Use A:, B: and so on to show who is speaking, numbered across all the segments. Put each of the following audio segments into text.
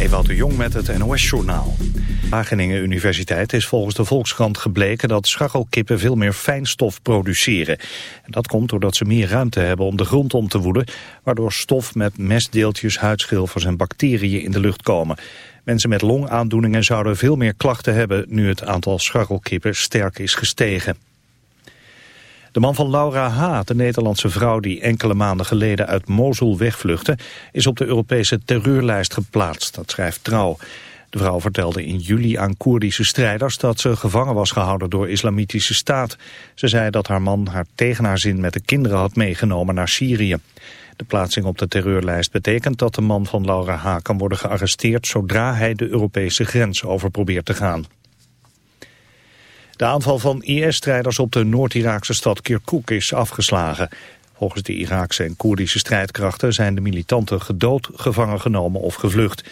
A: Ewout de Jong met het NOS-journaal. Wageningen Universiteit is volgens de Volkskrant gebleken dat scharrelkippen veel meer fijnstof produceren. En dat komt doordat ze meer ruimte hebben om de grond om te woeden, waardoor stof met mestdeeltjes, huidschilfers en bacteriën in de lucht komen. Mensen met longaandoeningen zouden veel meer klachten hebben nu het aantal scharrelkippen sterk is gestegen. De man van Laura H., de Nederlandse vrouw die enkele maanden geleden uit Mosul wegvluchtte, is op de Europese terreurlijst geplaatst, dat schrijft Trouw. De vrouw vertelde in juli aan Koerdische strijders dat ze gevangen was gehouden door islamitische staat. Ze zei dat haar man haar tegen haar zin met de kinderen had meegenomen naar Syrië. De plaatsing op de terreurlijst betekent dat de man van Laura H. kan worden gearresteerd zodra hij de Europese grens over probeert te gaan. De aanval van IS-strijders op de Noord-Iraakse stad Kirkuk is afgeslagen. Volgens de Iraakse en Koerdische strijdkrachten zijn de militanten gedood, gevangen genomen of gevlucht.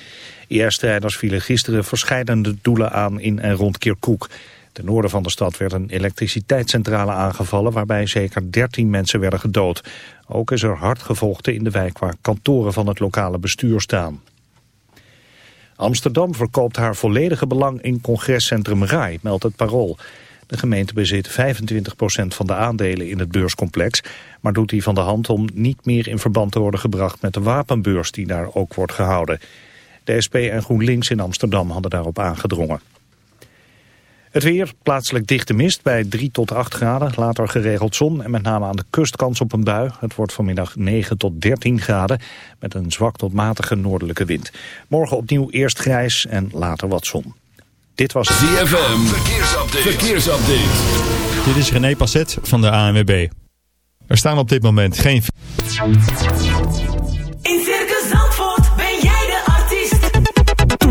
A: IS-strijders vielen gisteren verscheidene doelen aan in en rond Kirkuk. Ten noorden van de stad werd een elektriciteitscentrale aangevallen waarbij zeker 13 mensen werden gedood. Ook is er hard gevochten in de wijk waar kantoren van het lokale bestuur staan. Amsterdam verkoopt haar volledige belang in congrescentrum RAI, meldt het Parool. De gemeente bezit 25% van de aandelen in het beurscomplex, maar doet die van de hand om niet meer in verband te worden gebracht met de wapenbeurs die daar ook wordt gehouden. De SP en GroenLinks in Amsterdam hadden daarop aangedrongen. Het weer, plaatselijk dichte mist bij 3 tot 8 graden, later geregeld zon en met name aan de kust kans op een bui. Het wordt vanmiddag 9 tot 13 graden met een zwak tot matige noordelijke wind. Morgen opnieuw eerst grijs en later wat zon. Dit was
B: ZFM, verkeersupdate. verkeersupdate.
C: Dit is René Passet van de ANWB. Er staan op dit moment geen...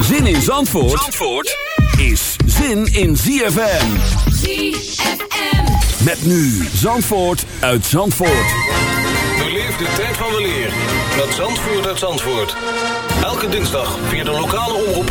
B: Zin in Zandvoort, Zandvoort is zin in ZFM.
D: ZFM.
B: Met nu Zandvoort uit Zandvoort.
E: Beleef de tijd van weleer met Zandvoort uit Zandvoort. Elke dinsdag via de lokale omroep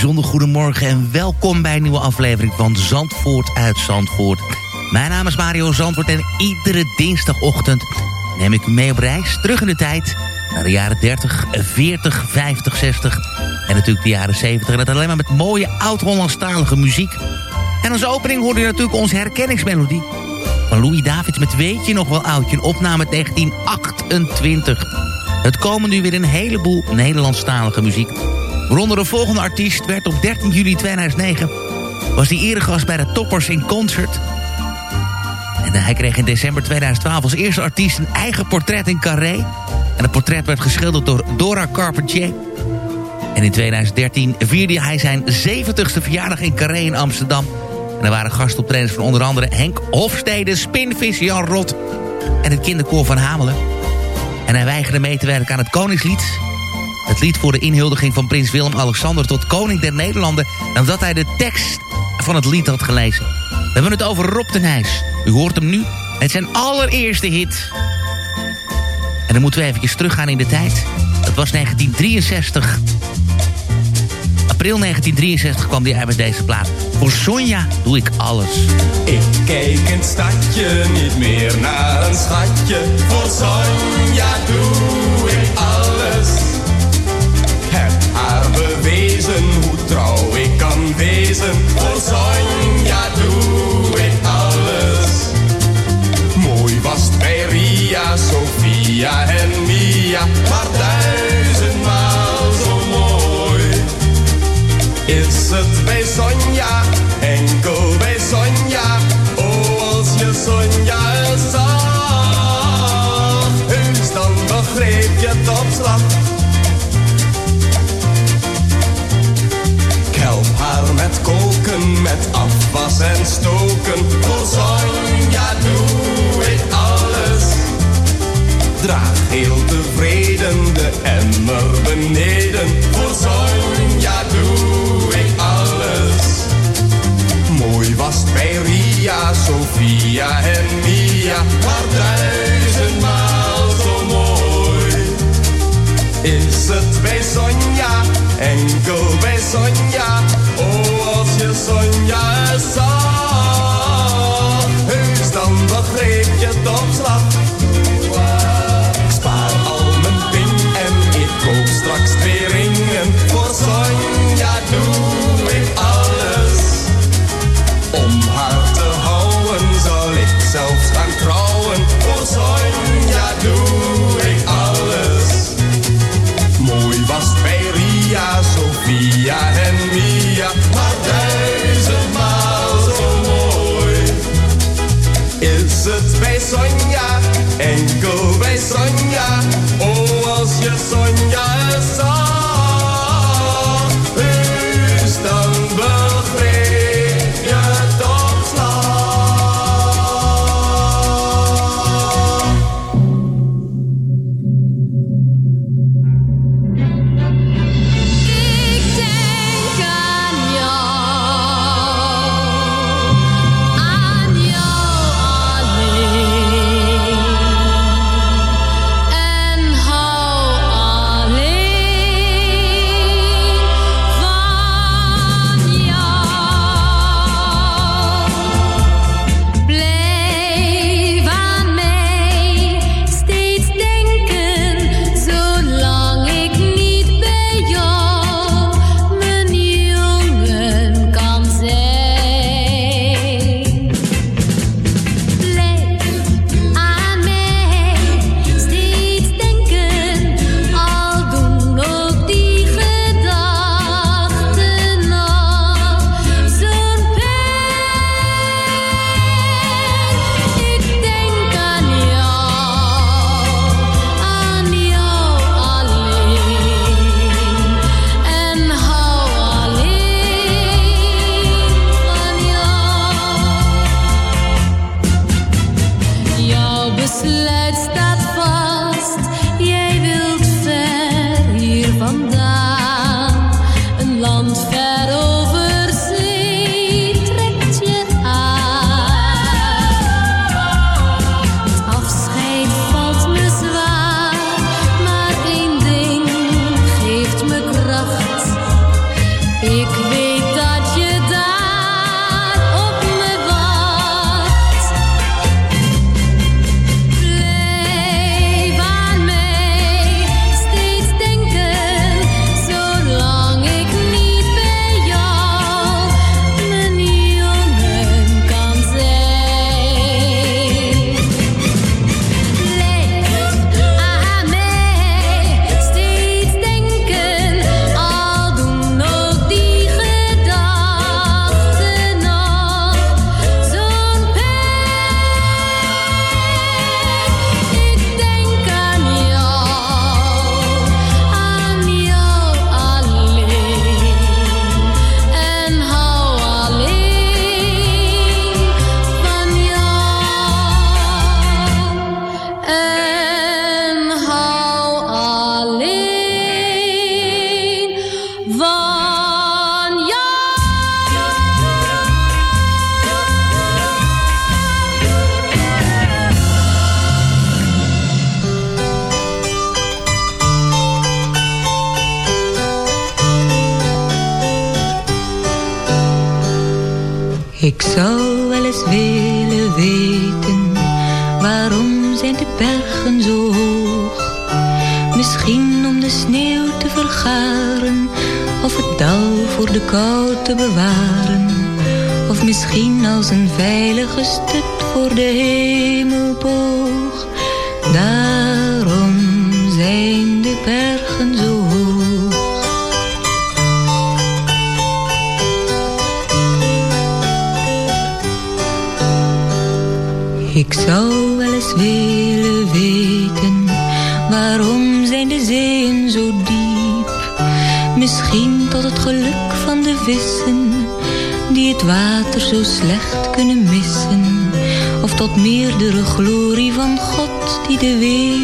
F: Bijzonder goedemorgen en welkom bij een nieuwe aflevering van Zandvoort uit Zandvoort. Mijn naam is Mario Zandvoort en iedere dinsdagochtend neem ik u mee op reis terug in de tijd naar de jaren 30, 40, 50, 60 en natuurlijk de jaren 70. En dat alleen maar met mooie oud-Hollandstalige muziek. En als opening hoorde u natuurlijk onze herkenningsmelodie van Louis Davids met Weet je nog wel oudje, een opname uit 1928. Het komen nu weer een heleboel Nederlandstalige muziek. Waaronder de volgende artiest werd op 13 juli 2009... was hij eregast bij de Toppers in Concert. En hij kreeg in december 2012 als eerste artiest een eigen portret in Carré. En het portret werd geschilderd door Dora Carpentier. En in 2013 vierde hij zijn 70ste verjaardag in Carré in Amsterdam. En er waren gastoptredens van onder andere Henk Hofstede, Spinvis, Jan Rot en het kinderkoor van Hamelen. En hij weigerde mee te werken aan het Koningslied. Het lied voor de inhuldiging van prins Willem-Alexander tot koning der Nederlanden... nadat hij de tekst van het lied had gelezen. We hebben het over Rob de Nijs. U hoort hem nu. Het zijn allereerste hit. En dan moeten we eventjes teruggaan in de tijd. Dat was 1963. April 1963 kwam uit met deze plaat. Voor Sonja doe ik alles.
G: Ik kijk in het stadje niet meer naar een schatje. Voor Sonja doe ik alles. Wezen. Voor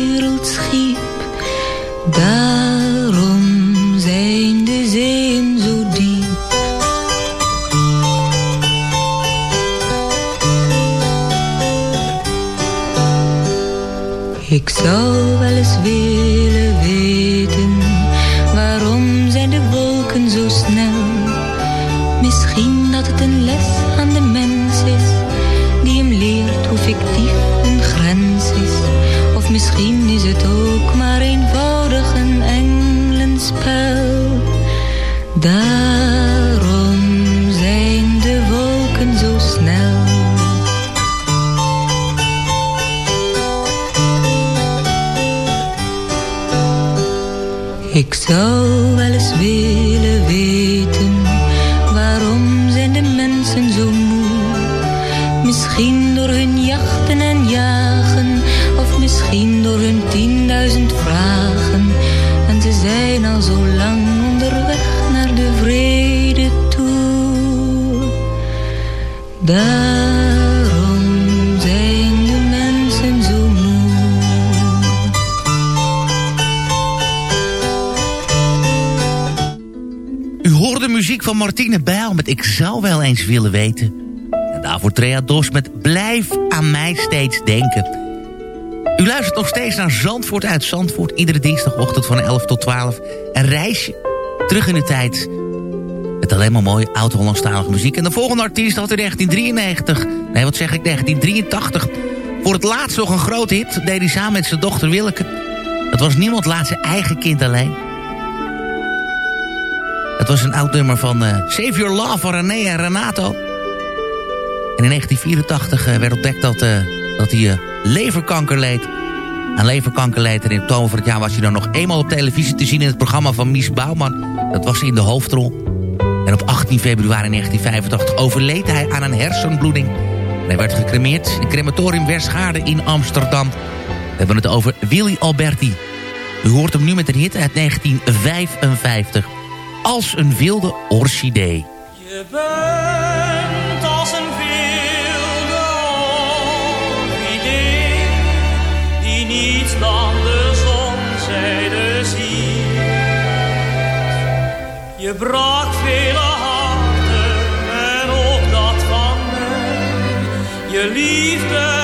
H: wereld schiep. Daarom eens willen weten. En
F: daarvoor Trea Dos met Blijf aan mij steeds denken. U luistert nog steeds naar Zandvoort uit Zandvoort. Iedere dinsdagochtend van 11 tot 12. Een reisje terug in de tijd. Met alleen maar mooie oud-Hollandstalige muziek. En de volgende artiest had in 1993... Nee, wat zeg ik, 1983... voor het laatst nog een grote hit. Deed hij samen met zijn dochter Willeke. Dat was niemand laat zijn eigen kind alleen. Het was een oud nummer van eh, Save Your Love van René en Renato. En in 1984 eh, werd ontdekt dat, eh, dat hij leverkanker leed. Aan leverkanker leed en in oktober van het jaar was hij dan nog eenmaal op televisie te zien... in het programma van Mies Bouwman. Dat was in de hoofdrol. En op 18 februari 1985 overleed hij aan een hersenbloeding. En hij werd gecremeerd in crematorium Werschaarde in Amsterdam. We hebben het over Willy Alberti. U hoort hem nu met een hit uit 1955 als een wilde orchidee.
I: Je bent als een wilde orchidee die niets dan de zonzijde ziet. Je brak vele harten en ook dat van mij. Je liefde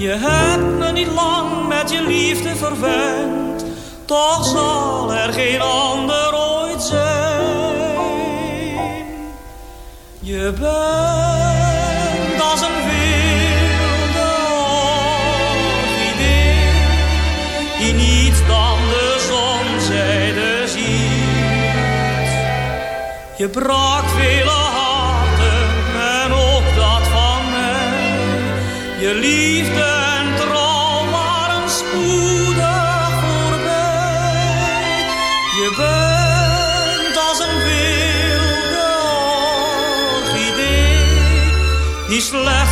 I: Je hebt me niet lang met je liefde verwend, toch zal er geen ander ooit zijn. Je bent als een wilde orchidee, die niets dan de zonzijde ziet. Je brak vele harten liefde en trouw waren spoedig voorbij. Je bent als een wilde orchidee die slechts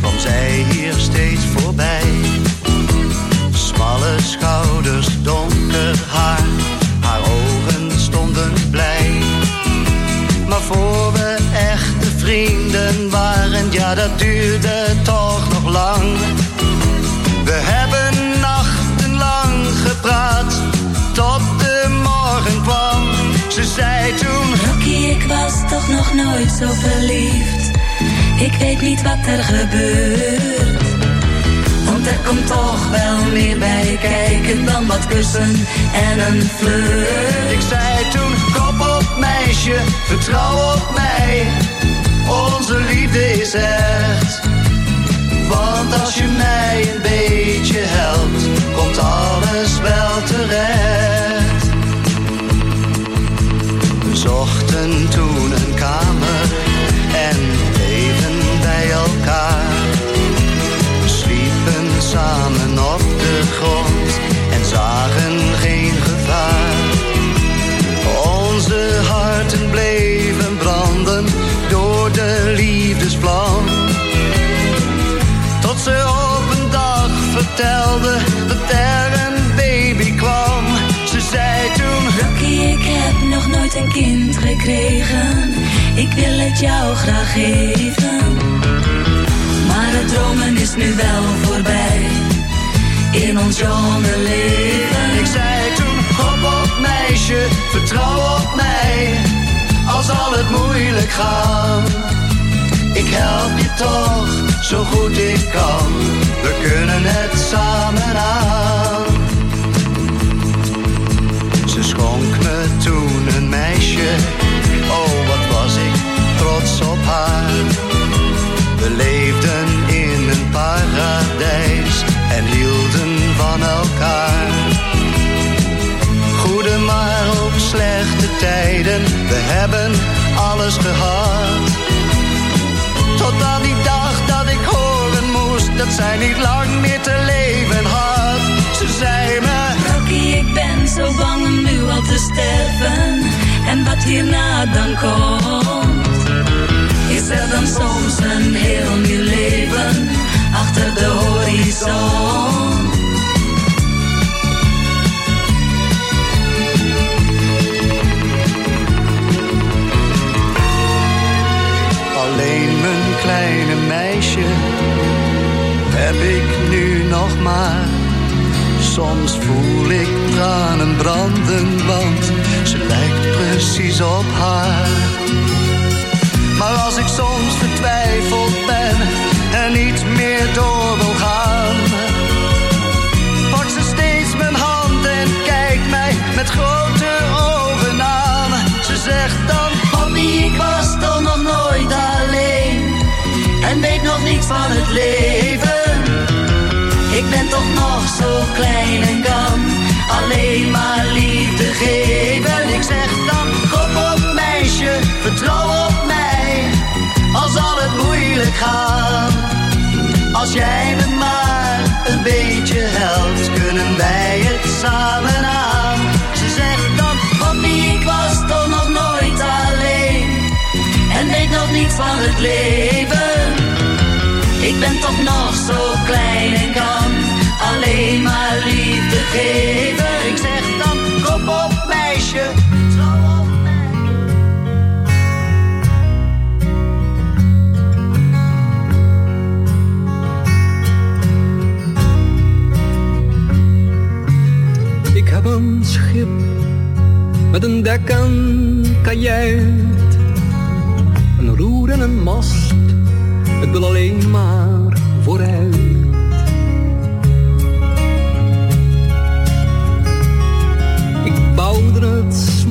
J: kwam zij hier steeds voorbij. Smalle schouders, donker haar, haar ogen stonden blij. Maar voor we echte vrienden waren, ja dat duurde toch nog lang. We hebben nachtenlang gepraat, tot de morgen kwam. Ze zei toen...
K: Rocky, ik was toch nog nooit zo verliefd. Ik weet niet wat er gebeurt. Want er komt toch wel meer bij kijken dan wat kussen en een flirt.
J: Ik zei toen, kop op meisje, vertrouw op mij. Onze liefde is echt. Want als je mij een beetje helpt, komt alles wel terecht. We zochten toen een kamer en samen op de grond en zagen geen gevaar. Onze harten bleven branden door de liefdesvlam. Tot ze op een dag vertelde dat er een baby kwam. Ze zei toen...
K: Rocky, ik heb nog nooit een kind gekregen. Ik wil het jou graag geven. Maar het dromen is nu wel voorbij. In ons jonge leven.
J: Ik zei toen, hop op meisje, vertrouw op mij. Al zal het moeilijk gaan. Ik help je toch, zo goed ik kan. We kunnen het samen aan. Zij niet lang meer te leven had. Ze zei me,
K: Rocky, ik ben zo bang om nu al te sterven. En wat hierna dan komt. Is er dan soms een heel nieuw leven achter de horizon?
J: Heb ik nu nog maar. Soms voel ik tranen branden, want ze lijkt precies op haar. Maar als ik soms vertwijfeld ben en niet meer door wil gaan, pakt ze steeds mijn hand en kijkt mij met grote ogen aan. Ze zegt dan,
K: Papi, ik was toch nog nooit alleen. En weet nog niets van het leven. Ik ben toch nog zo klein en kan alleen maar liefde geven.
J: Ik zeg dan, kop op meisje, vertrouw op mij. Al zal het moeilijk gaan. Als jij me maar een beetje helpt, kunnen wij het samen aan. Ze zegt dan,
K: Papi, ik was toch nog nooit alleen. En weet nog niets van het leven. Ik ben toch nog zo klein en kan alleen maar liefde geven.
J: ik zeg dan, kop op meisje, op.
L: Ik heb een schip met een dek en kajuit. Een roer en een mast, het wil alleen maar vooruit.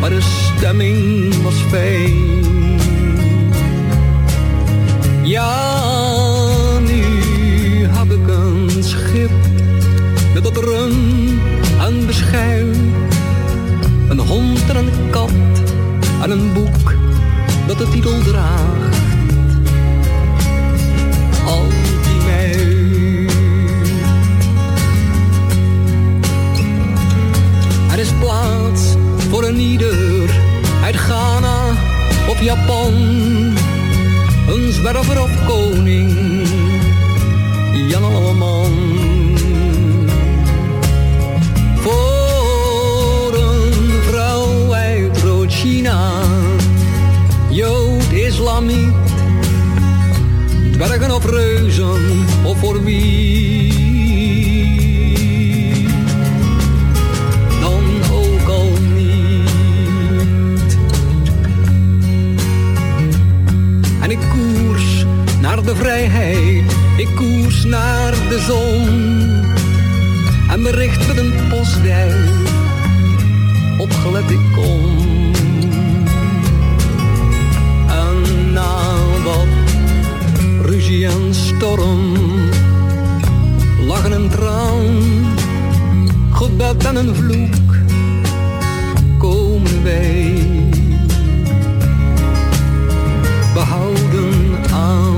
L: maar de stemming was fijn. Ja, nu heb ik een schip met dat rum en beschuim. Een hond en een kat en een boek dat de titel draagt. Al die mei. Er is plaats voor een ieder uit Ghana of Japan. Een zwerver of koning, Jan Alleman. Voor een vrouw uit Rood-China, Jood, Islamiet, dwergen of reuzen, of voor wie de vrijheid, ik koers naar de zon. En bericht met een postduif, opgelet ik kom. En na wat ruzie en storm, lachen en traan, gebed en een vloek, komen wij behouden aan.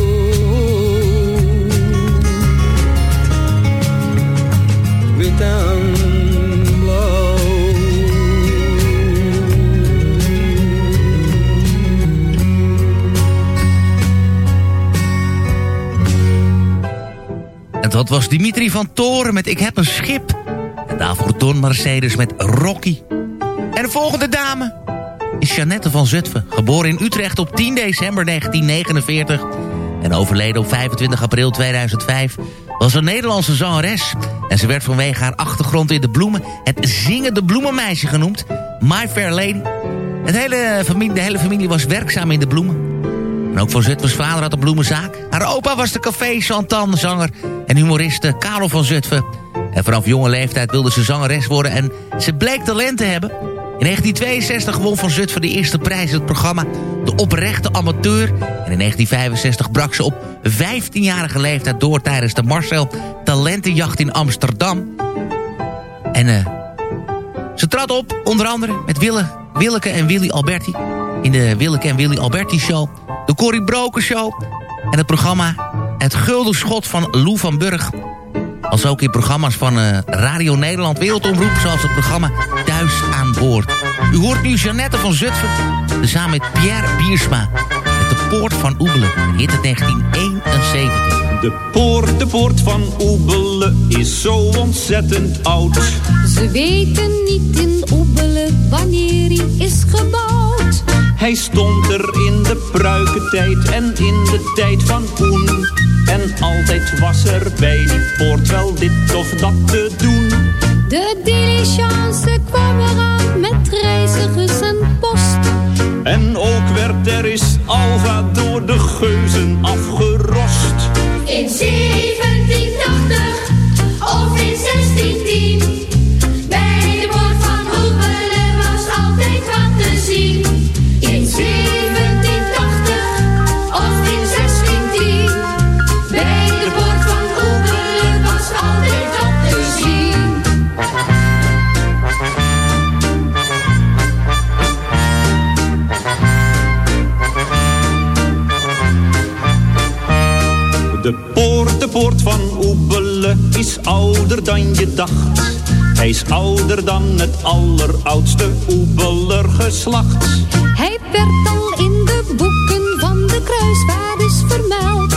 F: Dat was Dimitri van Toren met Ik heb een schip. En daarvoor Don Mercedes met Rocky. En de volgende dame is Jeannette van Zutphen. Geboren in Utrecht op 10 december 1949 en overleden op 25 april 2005... was een Nederlandse zangeres. En ze werd vanwege haar achtergrond in de bloemen... het zingende bloemenmeisje genoemd. My Fair Lady. Het hele familie, de hele familie was werkzaam in de bloemen. En ook van Zutphens vader had een bloemenzaak. Haar opa was de café Chantan, zanger en humoriste Karel van Zutphen. En vanaf jonge leeftijd wilde ze zangeres worden en ze bleek talent te hebben. In 1962 won Van Zutphen de eerste prijs in het programma De Oprechte Amateur. En in 1965 brak ze op 15-jarige leeftijd door tijdens de Marcel Talentenjacht in Amsterdam. En eh, ze trad op onder andere met Wille, Willeke en Willy Alberti... in de Willeke en Willy Alberti Show, de Corrie Broken Show... en het programma Het Gulden Schot van Lou van Burg... Als ook in programma's van eh, Radio Nederland Wereldomroep... zoals het programma Thuis aan Boord. U hoort nu Jeannette van Zutphen... samen met Pierre Biersma... met de Poort van Oebelen. Hit uit 1971.
M: De poort, de poort van Oebelen is zo ontzettend oud.
N: Ze weten niet in Oebelen wanneer hij is gebouwd.
M: Hij stond er in de pruikentijd en in de tijd van Poen. En altijd was er bij die poort wel dit of dat te doen.
N: De diligence kwam eraan met reizigers en post.
M: En ook werd er is Alva door de geuzen afgerost.
N: In 1780 of in 1610. Poort, de poort van Oebelen
M: is ouder dan je dacht. Hij is ouder dan het alleroudste Oebeler geslacht.
N: Hij werd al in de boeken van de kruisvaarders vermeld.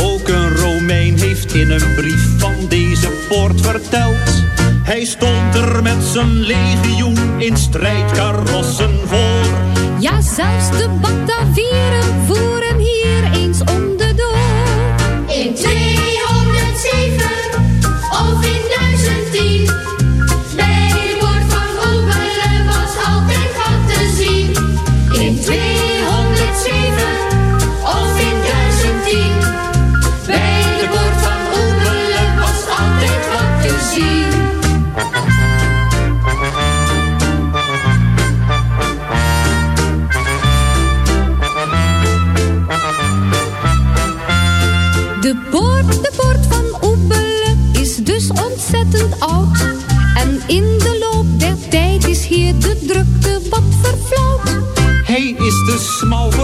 M: Ook een Romein heeft in een brief van deze poort verteld. Hij stond er met zijn legioen in strijdkarossen voor.
N: Ja, zelfs de Batavieren voeren hier eens om de. In 207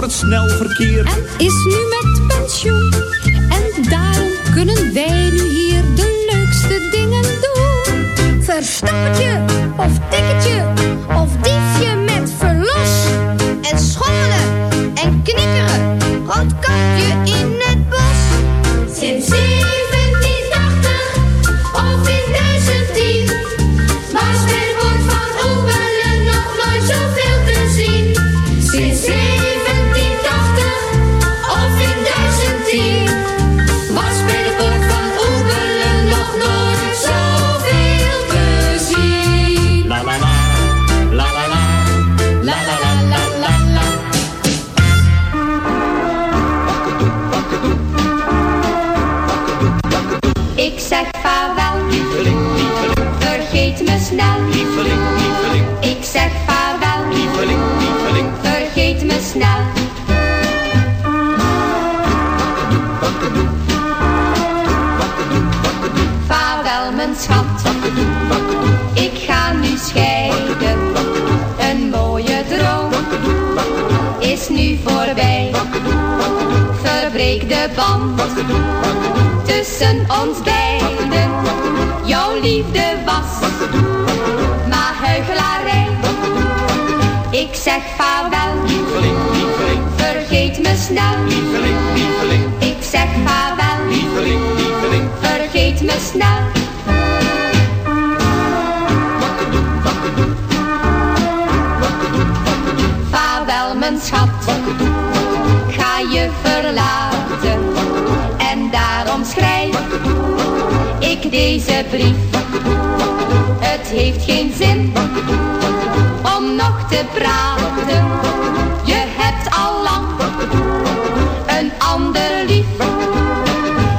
N: het
O: snel verkeer. En is nu met pensioen. En daarom kunnen wij nu hier de leukste dingen doen. Verstappertje of tikketje of
E: tussen ons beiden. Jouw liefde was maar huichelarij. Ik zeg vaarwel,
P: lieveling, lieveling.
E: Vergeet me snel,
P: lieveling, lieveling.
E: Ik zeg vaarwel,
P: lieveling, lieveling.
E: Vergeet me snel. deze brief. Het heeft geen zin om nog te praten. Je hebt al lang een ander lief.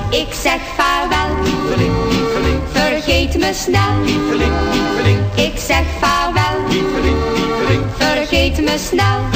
E: Ik zeg vaarwel,
P: lieveling, lieveling.
E: Vergeet me snel,
P: lieveling, lieveling.
E: Ik zeg vaarwel,
P: lieveling, lieveling.
E: Vergeet me snel.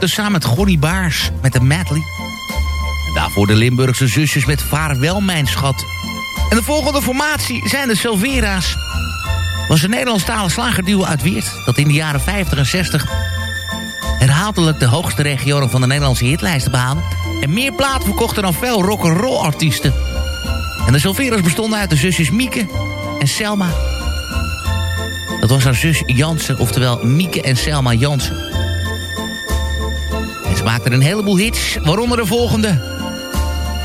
Q: Dus samen met
F: Gonnie Baars met de medley. En daarvoor de Limburgse zusjes met Vaarwel mijn schat. En de volgende formatie zijn de Silvera's. Was een Nederlandstalig slagerduo uit Weert... dat in de jaren 50 en 60 herhaaldelijk de hoogste regionen van de Nederlandse hitlijsten behaalde... en meer platen verkochten dan veel rock'n'roll artiesten. En de Silvera's bestonden uit de zusjes Mieke en Selma. Dat was haar zus Jansen, oftewel Mieke en Selma Jansen. Ze er een heleboel hits, waaronder de volgende.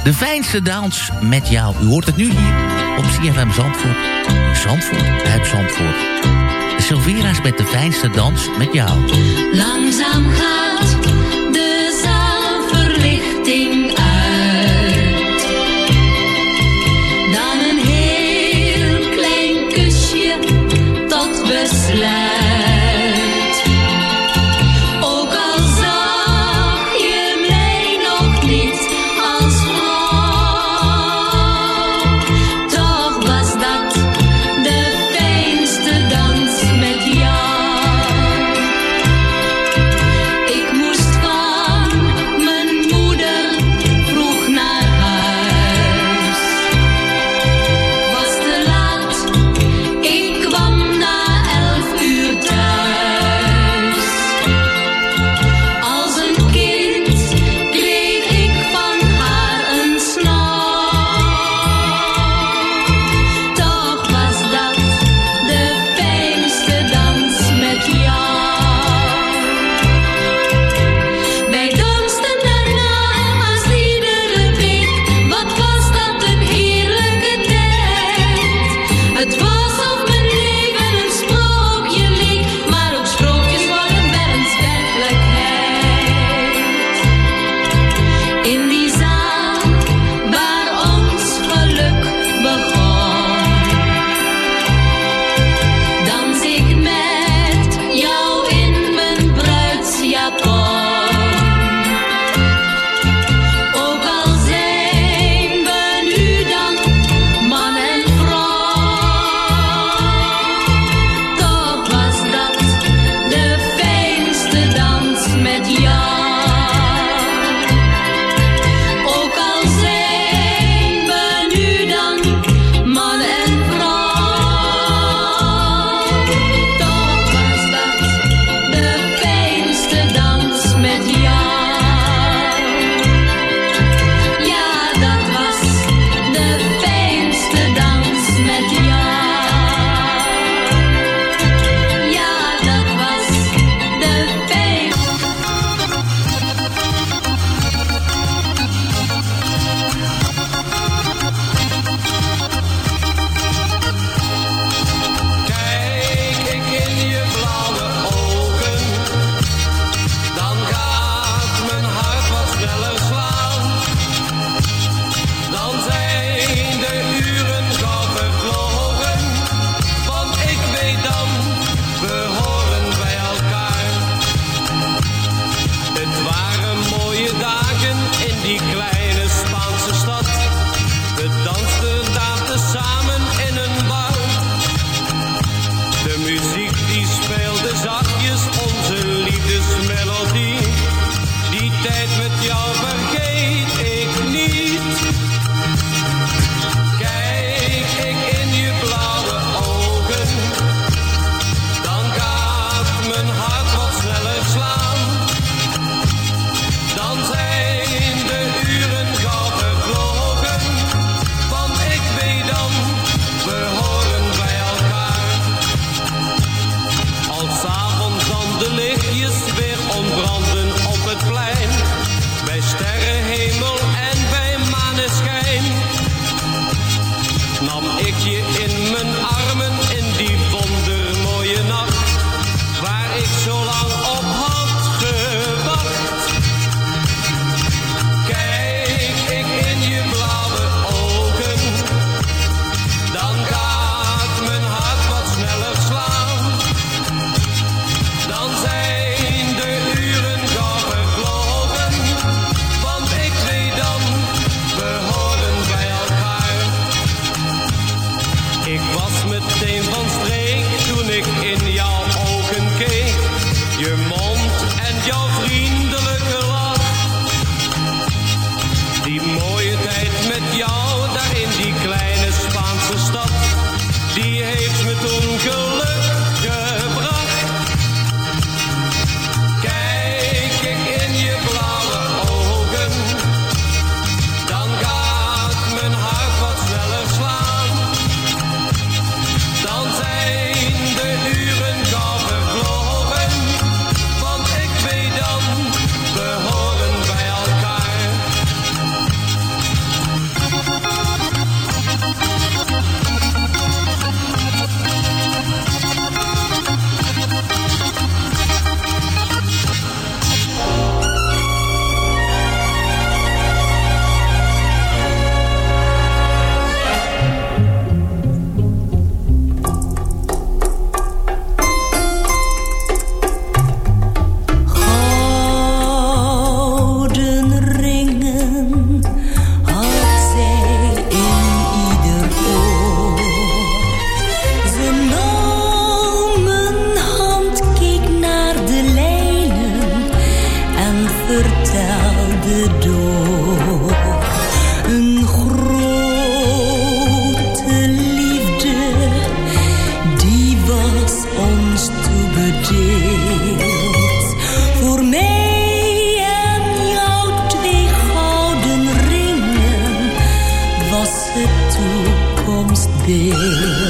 F: De fijnste dans met jou. U hoort het nu hier op CFM Zandvoort. Zandvoort uit Zandvoort. Silvera's met de fijnste dans met jou.
N: Langzaam gaat de zaalverlichting Dan een heel klein kusje tot besluit.
F: day.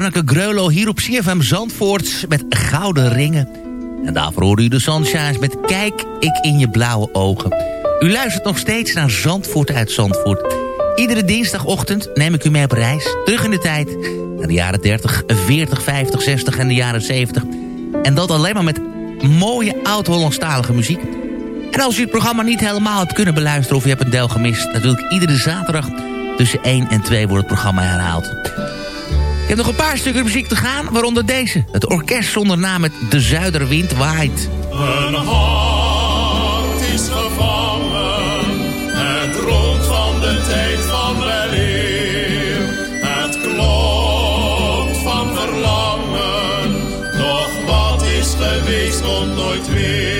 F: Anneke Greulow hier op CFM Zandvoort met Gouden Ringen. En daarvoor hoorde u de Sunshines met Kijk ik in je blauwe ogen. U luistert nog steeds naar Zandvoort uit Zandvoort. Iedere dinsdagochtend neem ik u mee op reis, terug in de tijd... naar de jaren 30, 40, 50, 60 en de jaren 70. En dat alleen maar met mooie oud-Hollandstalige muziek. En als u het programma niet helemaal hebt kunnen beluisteren... of u hebt een deel gemist, natuurlijk iedere zaterdag... tussen 1 en 2 wordt het programma herhaald. Heb nog een paar stukken muziek te gaan, waaronder deze. Het orkest zonder naam met De Zuiderwind waait.
N: Een hart is gevangen, het rond van de tijd van weleer. Het klopt van verlangen, doch wat is geweest komt nooit weer.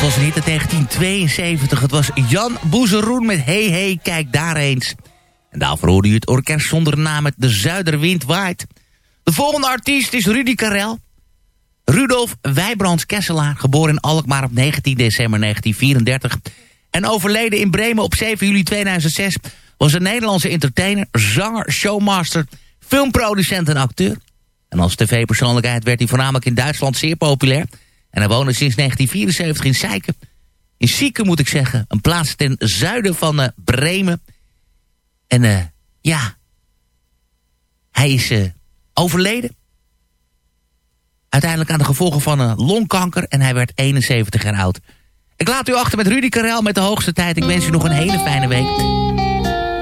R: dat
F: was niet in 1972. Het was Jan Boezeroen met Hey Hey, kijk daar eens. En daarvoor hoorde u het orkest zonder naam met De Zuiderwind Waait. De volgende artiest is Rudy Karel. Rudolf Wijbrands Kesselaar, geboren in Alkmaar op 19 december 1934... en overleden in Bremen op 7 juli 2006... was een Nederlandse entertainer, zanger, showmaster... filmproducent en acteur. En als tv-persoonlijkheid werd hij voornamelijk in Duitsland zeer populair... En hij woonde sinds 1974 in Seiken. In Sieken moet ik zeggen. Een plaats ten zuiden van eh, Bremen. En eh, ja, hij is eh, overleden. Uiteindelijk aan de gevolgen van longkanker. En hij werd 71 jaar oud. Ik laat u achter met Rudy Karel met de hoogste tijd. Ik wens u nog een hele fijne week.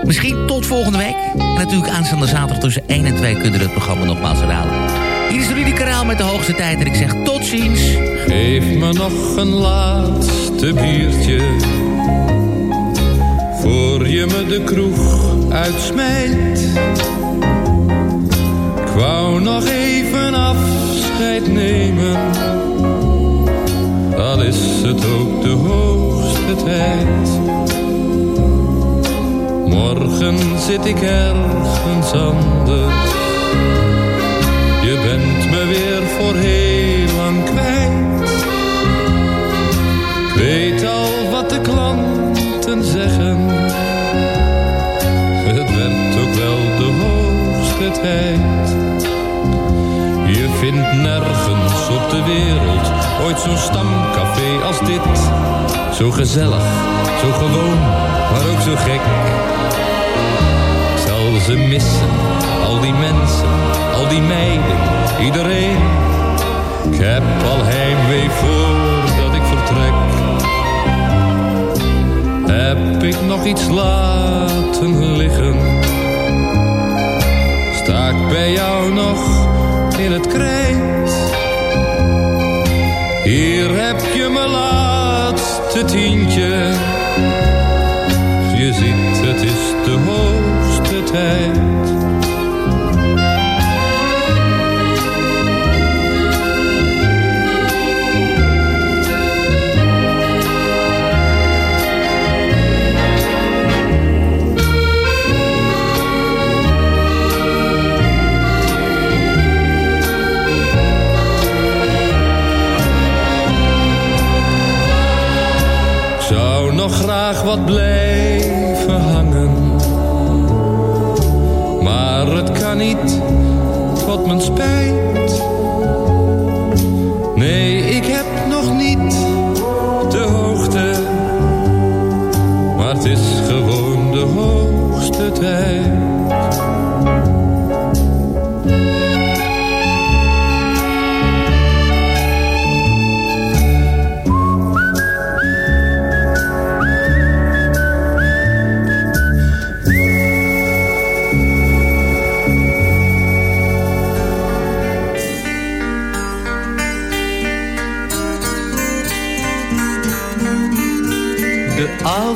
F: Misschien tot volgende week. En natuurlijk aanstaande zaterdag tussen 1 en 2 kunt u het programma nogmaals herhalen. Hier is Rudy Karaal met de hoogste tijd en ik zeg tot ziens.
S: Geef me nog een laatste biertje Voor je me de kroeg uitsmijt Ik wou nog even afscheid nemen Al is het ook de hoogste tijd Morgen zit ik ergens anders. Voor heel lang kwijt. Ik weet al wat de klanten zeggen. Het werd ook wel de hoogste tijd. Je vindt nergens op de wereld ooit zo'n stamcafé als dit. Zo gezellig, zo gewoon, maar ook zo gek. Ik zal ze missen, al die mensen, al die meiden, iedereen. Ik heb al heimwee voordat ik vertrek. Heb ik nog iets laten liggen? Sta ik bij jou nog in het krijt? Hier heb je mijn laatste tientje. Je ziet, het is de hoogste tijd. Wat blijven hangen. Maar het kan niet, tot mijn spijt.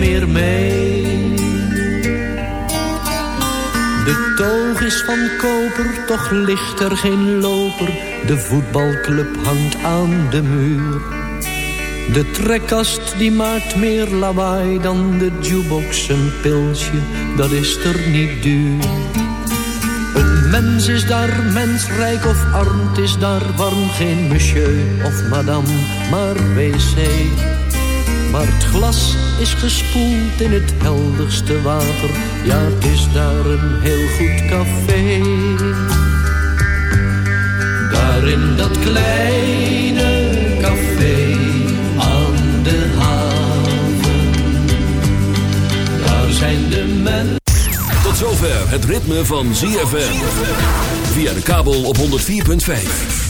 T: meer mee. De toog is van koper, toch ligt er geen loper. De voetbalclub hangt aan de muur. De trekkast die maakt meer lawaai dan de jukebox. Een pilsje, dat is er niet duur. Een mens is daar mensrijk of arm, is daar warm. Geen monsieur of madame, maar wc. Maar het glas is gespoeld in het helderste water. Ja, is daar een heel goed café. Daar in dat kleine café aan de haven. Daar zijn de mensen.
B: Tot zover het ritme van ZFM. Via de kabel op 104.5.